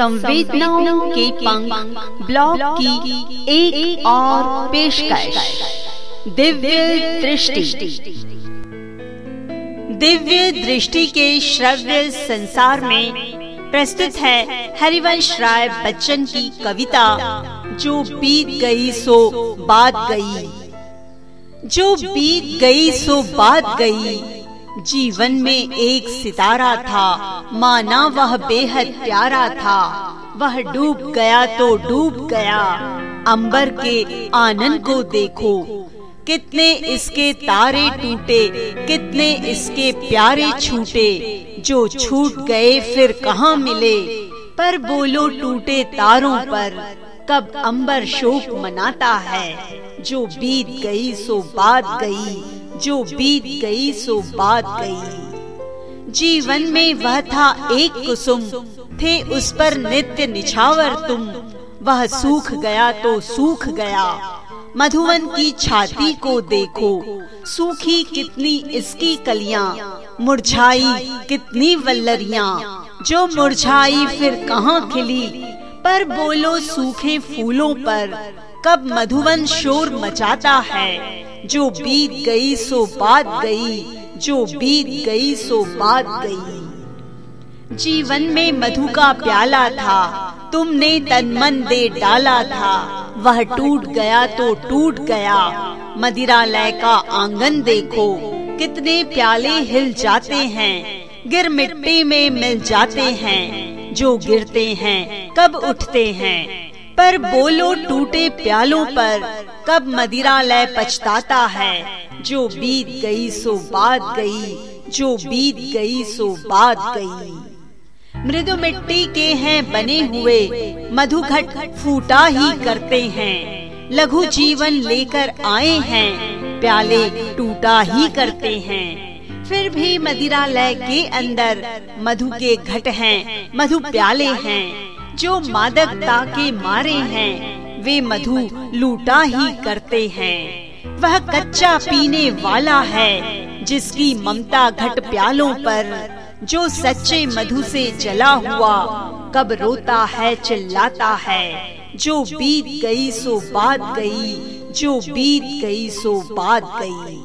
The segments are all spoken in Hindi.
संवेदनाओं के पंख ब्लॉग की एक, एक और पेशकश। दिव्य दृष्टि। दिव्य दृष्टि के श्रव्य संसार में प्रस्तुत है हरिवंश राय बच्चन की कविता जो बीत गई सो बात गई। जो बीत गई सो बात गई। जीवन में एक सितारा था। माना वह बेहद प्यारा था। वह डूब गया तो डूब गया। अंबर के आनंद को देखो। कितने इसके तारे टूटे, कितने इसके प्यारे छूटे। जो छूट गए फिर कहाँ मिले? पर बोलो टूटे तारों पर, कब अंबर शोक मनाता है। जो बीत गई सो बात गई। जो बीत गई सो बात गई। जीवन में वह था एक कुसुम, थे उस पर नित्य निछावर तुम। वह सूख गया तो सूख गया। मधुवन की छाती को देखो, सूखी कितनी इसकी कलियाँ, मुरझाई कितनी वल्लरिया। जो मुरझाई फिर कहाँ खिली? पर बोलो सूखे फूलों पर, कब मधुवन शोर मचाता है? जो बीत गई सो बात गई, जो बीत गई सो बात गई। जीवन में मधु का प्याला था, तुमने तन मन दे डाला था, वह टूट गया तो टूट गया। मदिरा लय का आँगन देखो, कितने प्याले हिल जाते हैं, गिर मिट्टी में मिल जाते हैं, जो गिरते हैं, कब उठते हैं। पर बोलो टूटे प्यालों पर कब मदिरा लय पछताता है? जो बीत गई सो बात गई, जो बीत गई सो बात गई। मृदु मिट्टी के हैं बने हुए, मधुघट फूटा ही करते हैं। लघु जीवन लेकर आए हैं, प्याले टूटा ही करते हैं। फिर भी मदिरा लय के अंदर, मधु के घट हैं, मधु प्याले हैं। जो मादकता के मारे हैं वे मधु लूटा ही करते हैं। वह कच्चा पीने वाला है, जिसकी ममता घट प्यालों पर, जो सच्चे मधु से जला हुआ, कब रोता है, चिल्लाता है। जो बीत गई, सो बात गई, जो बीत गई, सो बात गई।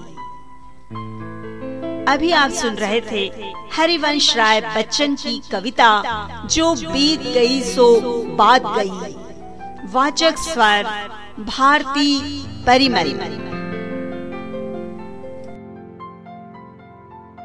अभी आप सुन रहे थे हरिवंश राय बच्चन की कविता, जो बीत गई, सो बात गई। वाचक स्वर भारती परिमरी